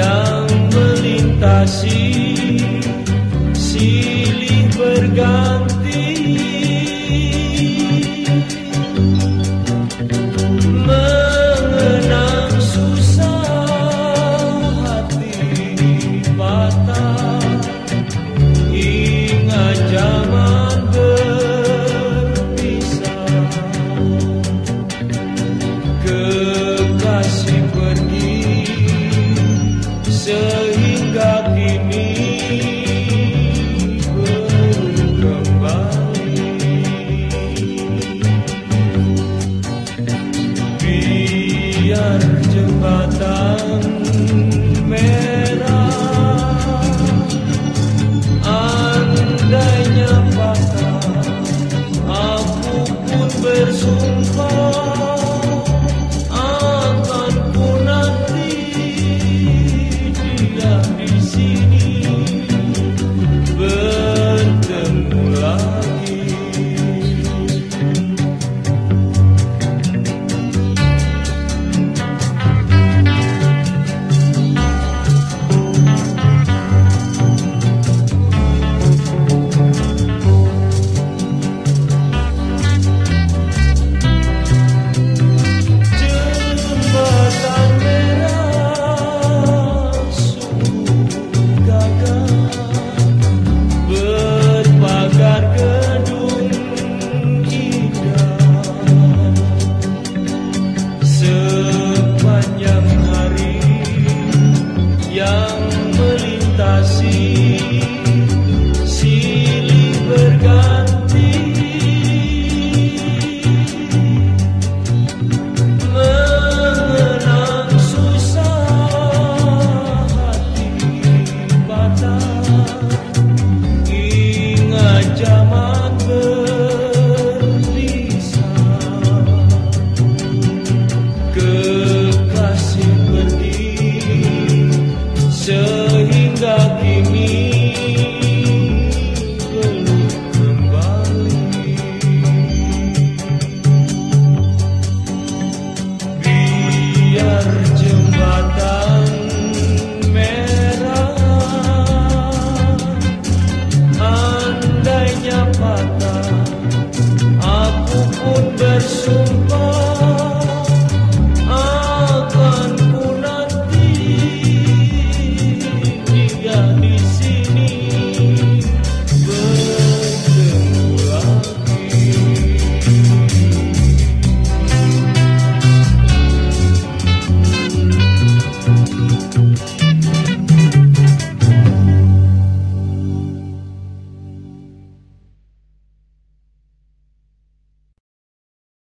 yang melintasi silih berganti jembatan. Merah young. patah Aku pun bersumpah